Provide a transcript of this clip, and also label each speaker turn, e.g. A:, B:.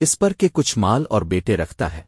A: اس پر کہ کچھ مال اور بیٹے رکھتا ہے۔